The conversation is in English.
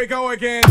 We go again.